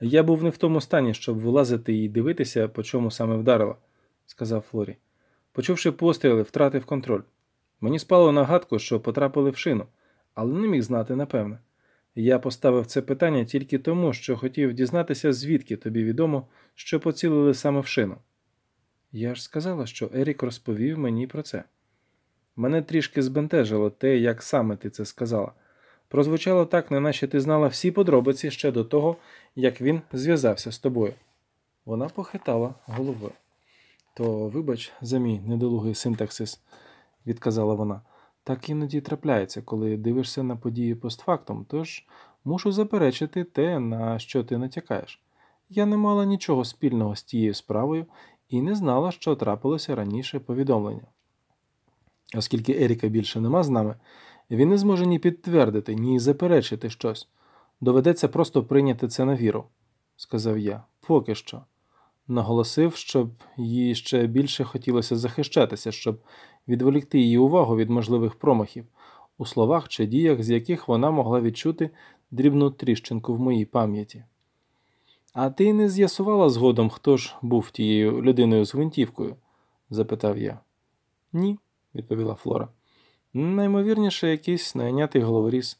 Я був не в тому стані, щоб вилазити і дивитися, по чому саме вдарила, сказав Флорі. Почувши постріли, втратив контроль. Мені спало на гадку, що потрапили в шину, але не міг знати напевне. Я поставив це питання тільки тому, що хотів дізнатися, звідки тобі відомо, що поцілили саме в шину. Я ж сказала, що Ерік розповів мені про це. Мене трішки збентежило те, як саме ти це сказала. Прозвучало так, неначе ти знала всі подробиці ще до того, як він зв'язався з тобою. Вона похитала головою. То, вибач, за мій недолугий синтаксис, відказала вона. Так іноді трапляється, коли дивишся на події постфактум, тож мушу заперечити те, на що ти натякаєш. Я не мала нічого спільного з тією справою і не знала, що трапилося раніше повідомлення. Оскільки Еріка більше нема з нами, він не зможе ні підтвердити, ні заперечити щось. Доведеться просто прийняти це на віру, сказав я, поки що. Наголосив, щоб їй ще більше хотілося захищатися, щоб відволікти її увагу від можливих промахів у словах чи діях, з яких вона могла відчути дрібну тріщинку в моїй пам'яті. А ти не з'ясувала згодом, хто ж був тією людиною з гвинтівкою? запитав я. Ні, відповіла Флора. Наймовірніше, якийсь найнятий головоріз.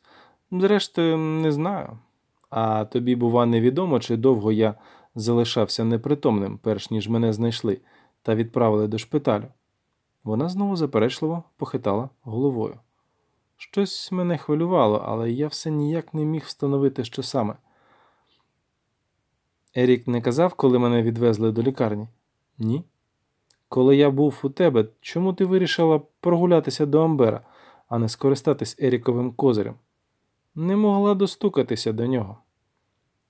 Зрештою, не знаю. А тобі, бува, невідомо, чи довго я залишався непритомним, перш ніж мене знайшли, та відправили до шпиталю. Вона знову заперечливо похитала головою. Щось мене хвилювало, але я все ніяк не міг встановити, що саме. Ерік не казав, коли мене відвезли до лікарні? Ні. Коли я був у тебе, чому ти вирішила прогулятися до Амбера, а не скористатись Еріковим козирем? Не могла достукатися до нього.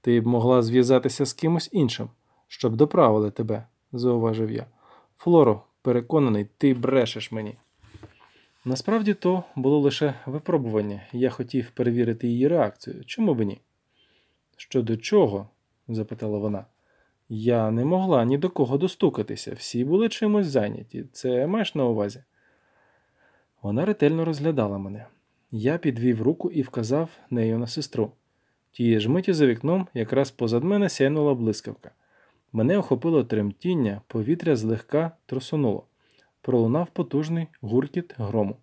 Ти б могла зв'язатися з кимось іншим, щоб доправили тебе, зауважив я. Флоро, переконаний, ти брешеш мені. Насправді то було лише випробування, я хотів перевірити її реакцію. Чому б ні? Щодо чого? запитала вона. Я не могла ні до кого достукатися, всі були чимось зайняті. Це маєш на увазі? Вона ретельно розглядала мене. Я підвів руку і вказав нею на сестру. Тієї ж миті за вікном якраз позад мене сяйнула блискавка. Мене охопило тремтіння, повітря злегка тросонуло. Пролунав потужний гуркіт грому.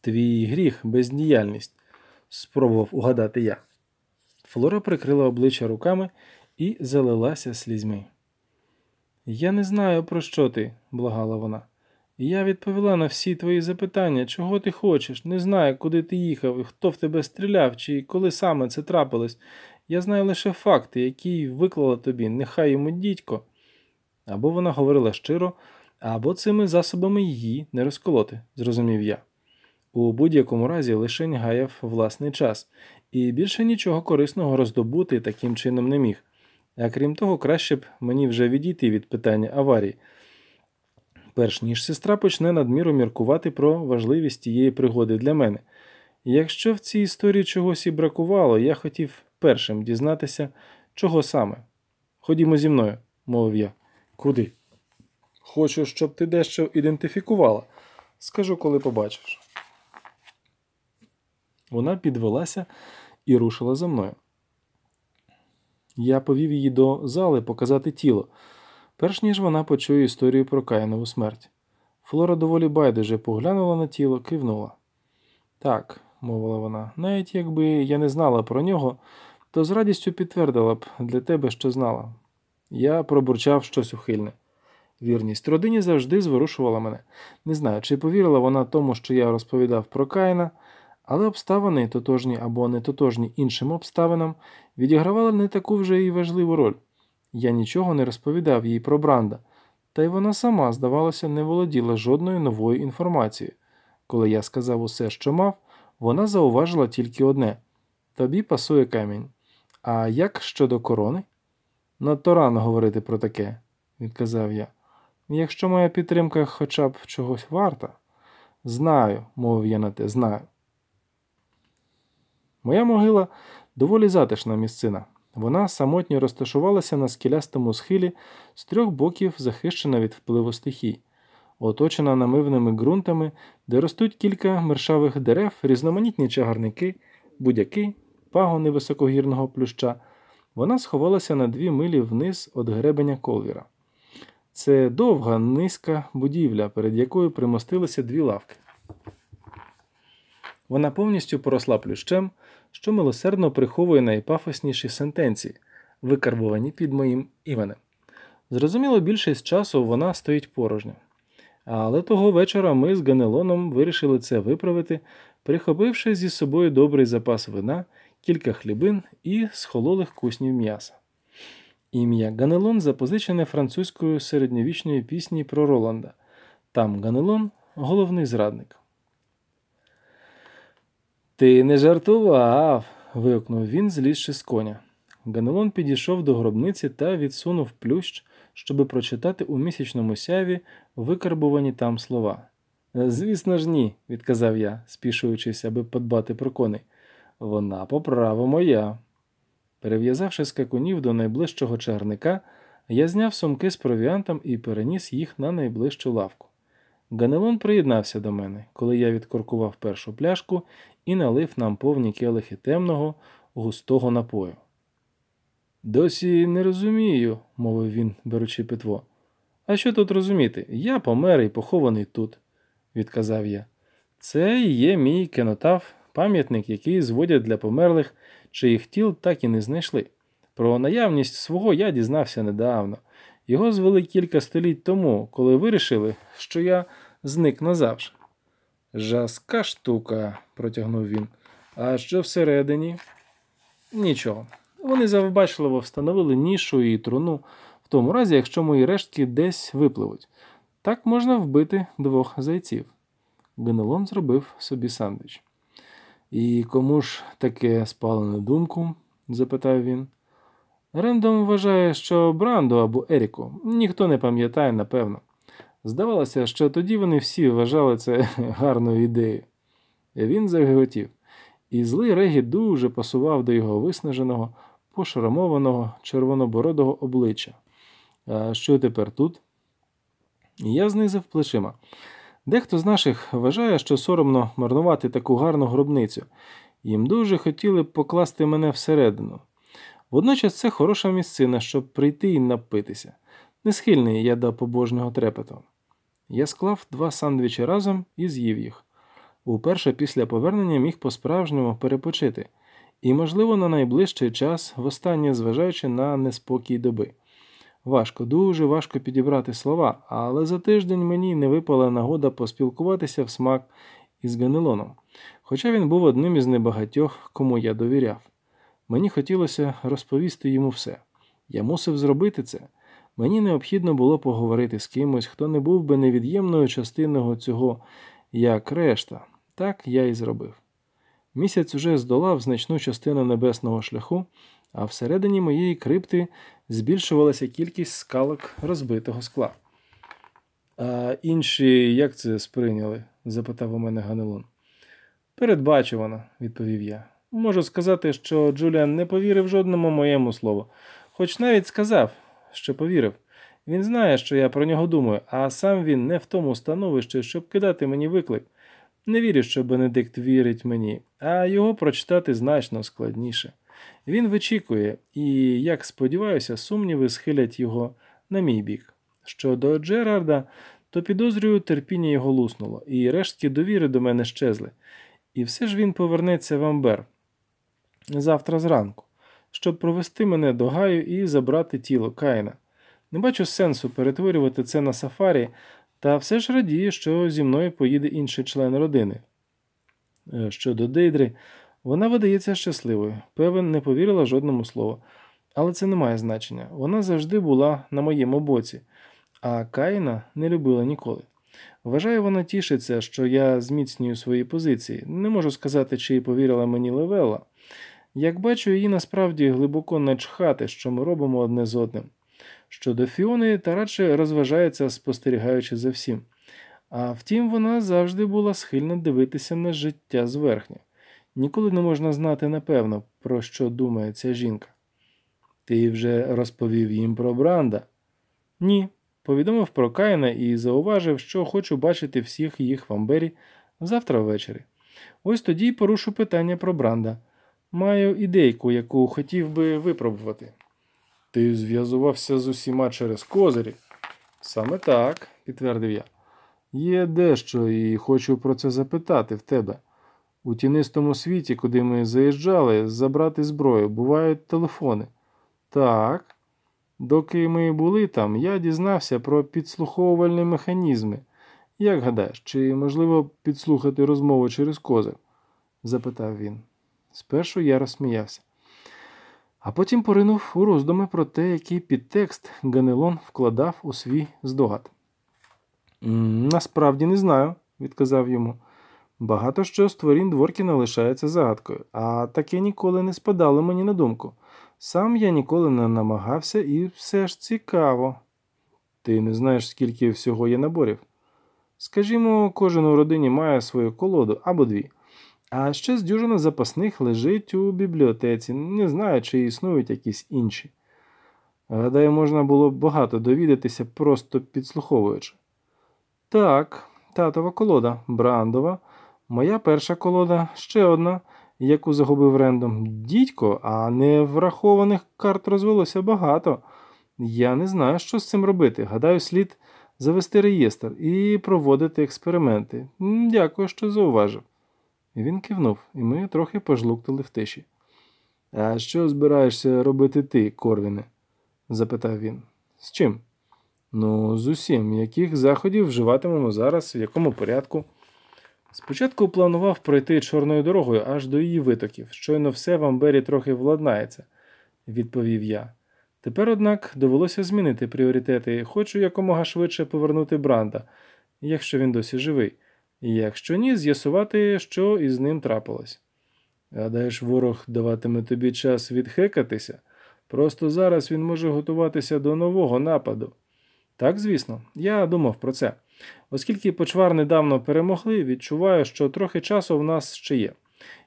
Твій гріх, бездіяльність, спробував угадати я. Флора прикрила обличчя руками і залилася слізьми. Я не знаю, про що ти, благала вона. Я відповіла на всі твої запитання, чого ти хочеш, не знаю, куди ти їхав, і хто в тебе стріляв, чи коли саме це трапилось. Я знаю лише факти, які виклала тобі, нехай йому дідько. Або вона говорила щиро, або цими засобами її не розколоти, зрозумів я. У будь-якому разі лишень гаяв власний час, і більше нічого корисного роздобути таким чином не міг. А крім того, краще б мені вже відійти від питання аварії, перш ніж сестра почне надміру міркувати про важливість тієї пригоди для мене. Якщо в цій історії чогось і бракувало, я хотів першим дізнатися, чого саме. Ходімо зі мною, мовив я. Куди? Хочу, щоб ти дещо ідентифікувала. Скажу, коли побачиш. Вона підвелася і рушила за мною. Я повів її до зали показати тіло, перш ніж вона почує історію про Каїнову смерть. Флора доволі байдуже поглянула на тіло, кивнула. Так, мовила вона, навіть якби я не знала про нього, то з радістю підтвердила б для тебе, що знала. Я пробурчав щось ухильне. Вірність родині завжди зворушувала мене. Не знаю, чи повірила вона тому, що я розповідав про Каїна, але обставини, тотожні або не іншим обставинам, відігравали не таку вже і важливу роль. Я нічого не розповідав їй про Бранда, та й вона сама, здавалося, не володіла жодною новою інформацією. Коли я сказав усе, що мав, вона зауважила тільки одне тобі пасує камінь. А як щодо корони? Надто рано говорити про таке, відказав я. Якщо моя підтримка хоча б чогось варта, знаю, мовив я на те, знаю. Моя могила доволі затишна місцина. Вона самотньо розташувалася на скелястому схилі з трьох боків, захищена від впливу стихій, оточена намивними ґрунтами, де ростуть кілька мершавих дерев, різноманітні чагарники, будяки, пагони високогірного плюща, Вона сховалася на дві милі вниз від гребеня колвіра. Це довга, низька будівля, перед якою примостилися дві лавки. Вона повністю поросла плющем, що милосердно приховує найпафосніші сентенції, викарбувані під моїм іменем. Зрозуміло, більшість часу вона стоїть порожньо. Але того вечора ми з Ганелоном вирішили це виправити, прихопивши зі собою добрий запас вина, кілька хлібин і схололих куснів м'яса. Ім'я Ганелон запозичене французькою середньовічної пісні про Роланда. Там Ганелон головний зрадник. Ти не жартував. вигукнув він, злізши з коня. Ганелон підійшов до гробниці та відсунув плющ, щоби прочитати у місячному сяві викарбувані там слова. Звісно ж, ні, відказав я, спішуючись, аби подбати про коней. Вона по праву моя. Перев'язавши скакунів до найближчого чагарника, я зняв сумки з провіантом і переніс їх на найближчу лавку. Ганелон приєднався до мене, коли я відкоркував першу пляшку і налив нам повні келихи темного, густого напою. Досі не розумію, мовив він, беручи питво. А що тут розуміти? Я помер і похований тут, відказав я. Це є мій кенотаф, пам'ятник, який зводять для померлих, чиїх тіл так і не знайшли. Про наявність свого я дізнався недавно. Його звели кілька століть тому, коли вирішили, що я зник назавжди. Жаска штука, протягнув він. А що всередині? Нічого. Вони завбачливо встановили нішу і труну, в тому разі, якщо мої рештки десь випливуть. Так можна вбити двох зайців. Генелон зробив собі сандвіч. І кому ж таке спало на думку? запитав він. Рендом вважає, що Бранду або Еріку ніхто не пам'ятає, напевно. Здавалося, що тоді вони всі вважали це гарною ідеєю. Він загиготів, і злий Регі дуже пасував до його виснаженого, пошрамованого червонобородого обличчя. А що тепер тут? Я знизив плечима. Дехто з наших вважає, що соромно марнувати таку гарну гробницю, їм дуже хотіли б покласти мене всередину. Водночас це хороша місцина, щоб прийти і напитися. Не схильний я до побожнього трепету. Я склав два сандвічі разом і з'їв їх. Уперше після повернення міг по-справжньому перепочити, і, можливо, на найближчий час, востаннє зважаючи на неспокій доби. Важко, дуже важко підібрати слова, але за тиждень мені не випала нагода поспілкуватися в смак із Ганелоном, хоча він був одним із небагатьох, кому я довіряв. Мені хотілося розповісти йому все. Я мусив зробити це. Мені необхідно було поговорити з кимось, хто не був би невід'ємною частиною цього, як решта. Так я і зробив. Місяць уже здолав значну частину небесного шляху, а всередині моєї крипти збільшувалася кількість скалок розбитого скла. А інші як це сприйняли? запитав у мене Ганелон. Передбачувано, відповів я. Можу сказати, що Джуліан не повірив жодному моєму слову, хоч навіть сказав, що повірив. Він знає, що я про нього думаю, а сам він не в тому становищі, щоб кидати мені виклик. Не вірю, що Бенедикт вірить мені, а його прочитати значно складніше. Він вичікує, і, як сподіваюся, сумніви схилять його на мій бік. Щодо Джерарда, то підозрюю, терпіння його луснуло, і рештки довіри до мене щезли. І все ж він повернеться в Амбер завтра зранку, щоб провести мене до гаю і забрати тіло Каїна. Не бачу сенсу перетворювати це на сафарі, та все ж радію, що зі мною поїде інший член родини. Е, щодо Дейдри, вона видається щасливою, певен, не повірила жодному слову. Але це не має значення. Вона завжди була на моєму боці, а Каїна не любила ніколи. Вважаю, вона тішиться, що я зміцнюю свої позиції. Не можу сказати, чи повірила мені Левела. Як бачу, її насправді глибоко начхати, що ми робимо одне з одним. Щодо Фіони, та радше розважається, спостерігаючи за всім. А втім, вона завжди була схильна дивитися на життя зверхня. Ніколи не можна знати напевно, про що думає ця жінка. Ти вже розповів їм про Бранда? Ні. Повідомив про Каїна і зауважив, що хочу бачити всіх їх в Амбері завтра ввечері. Ось тоді й порушу питання про Бранда. Маю ідейку, яку хотів би випробувати. Ти зв'язувався з усіма через козирі? Саме так, підтвердив я. Є дещо, і хочу про це запитати в тебе. У тінистому світі, куди ми заїжджали, забрати зброю, бувають телефони. Так. Доки ми були там, я дізнався про підслуховувальні механізми. Як гадаєш, чи можливо підслухати розмову через козир? запитав він. Спершу я розсміявся, а потім поринув у роздуми про те, який підтекст Ганелон вкладав у свій здогад. Насправді не знаю, відказав йому. Багато що з творінь Дворкіна лишається загадкою, а таке ніколи не спадало мені на думку. Сам я ніколи не намагався і все ж цікаво. Ти не знаєш, скільки всього є наборів. Скажімо, кожен у родині має свою колоду або дві, а ще з дюжина запасних лежить у бібліотеці, не знаю, чи існують якісь інші. Гадаю, можна було багато довідатися, просто підслуховуючи. Так, татова колода, брандова, моя перша колода, ще одна, яку загубив рендом. Дідько, а не врахованих карт розвелося багато. Я не знаю, що з цим робити. Гадаю, слід завести реєстр і проводити експерименти. Дякую, що зауважив. Він кивнув, і ми трохи пожлуктали в тиші. А що збираєшся робити ти, Корвіне? запитав він. З чим? Ну, з усім, яких заходів вживатимемо зараз, в якому порядку. Спочатку планував пройти чорною дорогою аж до її витоків. Щойно все в Амбері трохи владнається, відповів я. Тепер, однак, довелося змінити пріоритети. Хочу якомога швидше повернути Бранда, якщо він досі живий, якщо ні, з'ясувати, що із ним трапилось. Гадаєш, ворог даватиме тобі час відхекатися? Просто зараз він може готуватися до нового нападу. Так, звісно, я думав про це. Оскільки почвар недавно перемогли, відчуваю, що трохи часу в нас ще є.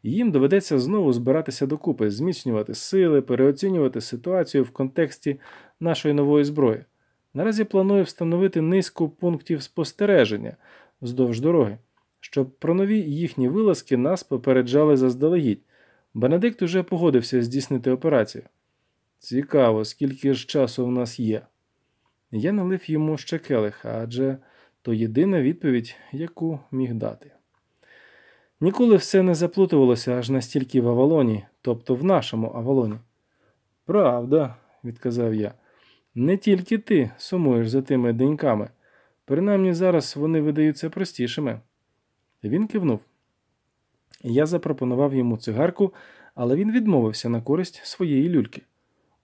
Їм доведеться знову збиратися докупи, зміцнювати сили, переоцінювати ситуацію в контексті нашої нової зброї. Наразі планую встановити низку пунктів спостереження вздовж дороги, щоб про нові їхні вилазки нас попереджали заздалегідь. Бенедикт уже погодився здійснити операцію. Цікаво, скільки ж часу в нас є. Я налив йому ще келих, адже то єдина відповідь, яку міг дати. Ніколи все не заплутувалося аж настільки в Авалоні, тобто в нашому Авалоні. Правда, відказав я, не тільки ти сумуєш за тими деньками, принаймні зараз вони видаються простішими. Він кивнув. Я запропонував йому цигарку, але він відмовився на користь своєї люльки.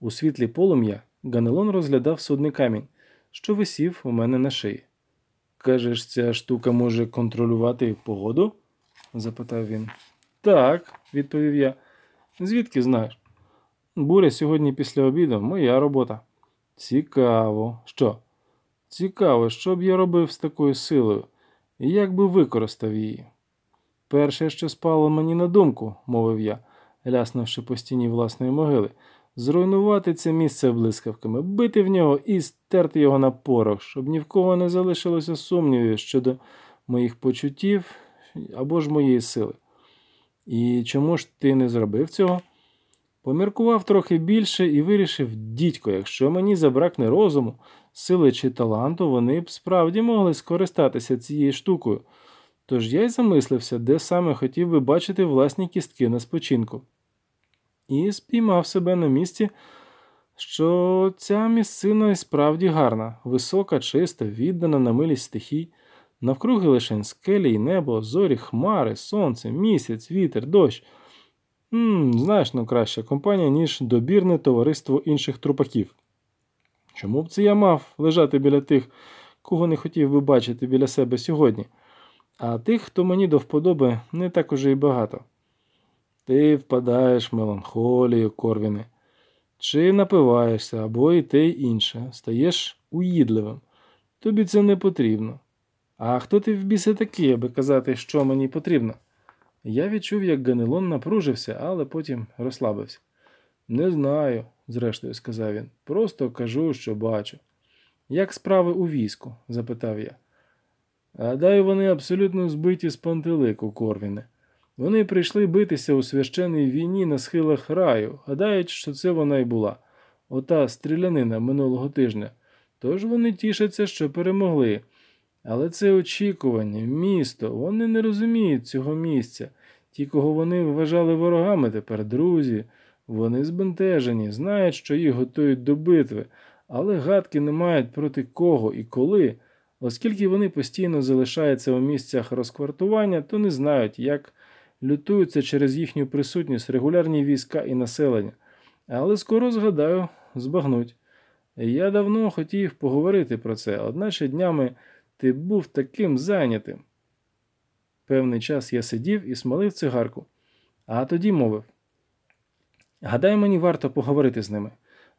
У світлі полум'я Ганелон розглядав судний камінь, що висів у мене на шиї. Кажеш, ця штука може контролювати погоду? запитав він. Так, відповів я. Звідки знаєш? Буря сьогодні після обіду моя робота. Цікаво. Що? Цікаво, що б я робив з такою силою і як би використав її. Перше, що спало мені на думку, мовив я, ляснувши по стіні власної могили, зруйнувати це місце блискавками, бити в нього і стерти його на порох, щоб ні в кого не залишилося сумнівів щодо моїх почуттів або ж моєї сили. І чому ж ти не зробив цього? Поміркував трохи більше і вирішив, дідько, якщо мені забракне розуму, сили чи таланту, вони б справді могли скористатися цією штукою. Тож я й замислився, де саме хотів би бачити власні кістки на спочинку і спіймав себе на місці, що ця місцина і справді гарна, висока, чиста, віддана на милість стихій, навкруги лише скелі й небо, зорі, хмари, сонце, місяць, вітер, дощ. М знаєш ну краща компанія, ніж добірне товариство інших трупаків. Чому б це я мав лежати біля тих, кого не хотів би бачити біля себе сьогодні, а тих, хто мені до вподоби, не так уже й багато. Ти впадаєш в меланхолію, Корвіне, чи напиваєшся або і те й інше, стаєш уїдливим. Тобі це не потрібно. А хто ти в біси такий, аби казати, що мені потрібно? Я відчув, як Ганелон напружився, але потім розслабився. Не знаю, зрештою сказав він. Просто кажу, що бачу. Як справи у війську? запитав я. Гадаю, вони абсолютно збиті з пантелику, Корвіне. Вони прийшли битися у священній війні на схилах раю, гадають, що це вона й була, ота стрілянина минулого тижня. Тож вони тішаться, що перемогли. Але це очікування, місто, вони не розуміють цього місця. Ті, кого вони вважали ворогами, тепер друзі. Вони збентежені, знають, що їх готують до битви, але гадки не мають проти кого і коли. Оскільки вони постійно залишаються у місцях розквартування, то не знають, як лютуються через їхню присутність регулярні війська і населення. Але скоро, згадаю, збагнуть. Я давно хотів поговорити про це, одначе днями ти був таким зайнятим. Певний час я сидів і смалив цигарку, а тоді мовив: Гадаю, мені варто поговорити з ними.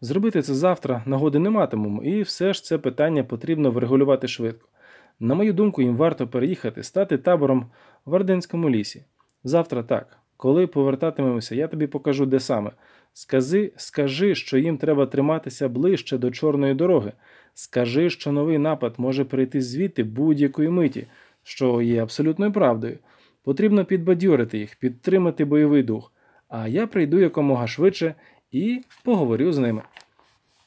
Зробити це завтра нагоди не матимемо, і все ж це питання потрібно врегулювати швидко. На мою думку, їм варто переїхати, стати табором в Арденському лісі. Завтра так. Коли повертатимемося, я тобі покажу, де саме. Скажи, скажи, що їм треба триматися ближче до чорної дороги. Скажи, що новий напад може прийти звідти будь-якої миті, що є абсолютною правдою. Потрібно підбадьорити їх, підтримати бойовий дух. А я прийду якомога швидше і поговорю з ними.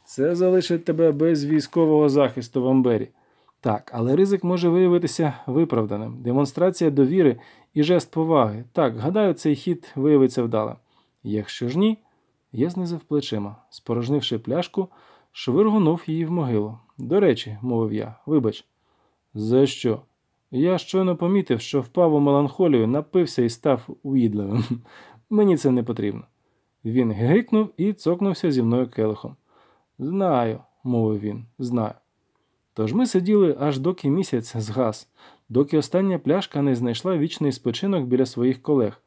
Це залишить тебе без військового захисту в Амбері. Так, але ризик може виявитися виправданим. Демонстрація довіри і жест поваги. Так, гадаю, цей хід виявиться вдалим. Якщо ж ні, я знизив плечима, спорожнивши пляшку, швиргонув її в могилу. До речі, мовив я, вибач. За що? Я щойно помітив, що впав у меланхолію, напився і став уїдливим. Мені це не потрібно. Він гикнув і цокнувся зі мною келихом. Знаю, мовив він, знаю. Тож ми сиділи аж доки місяць згас, доки остання пляшка не знайшла вічний спочинок біля своїх колег.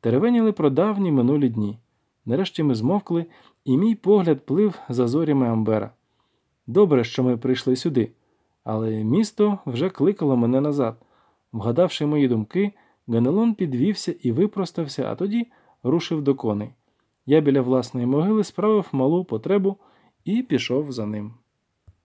Теревеніли про давні минулі дні. Нарешті ми змовкли, і мій погляд плив за зорями Амбера. Добре, що ми прийшли сюди, але місто вже кликало мене назад. Вгадавши мої думки, Ганелон підвівся і випростався, а тоді рушив до коней. Я біля власної могили справив малу потребу і пішов за ним.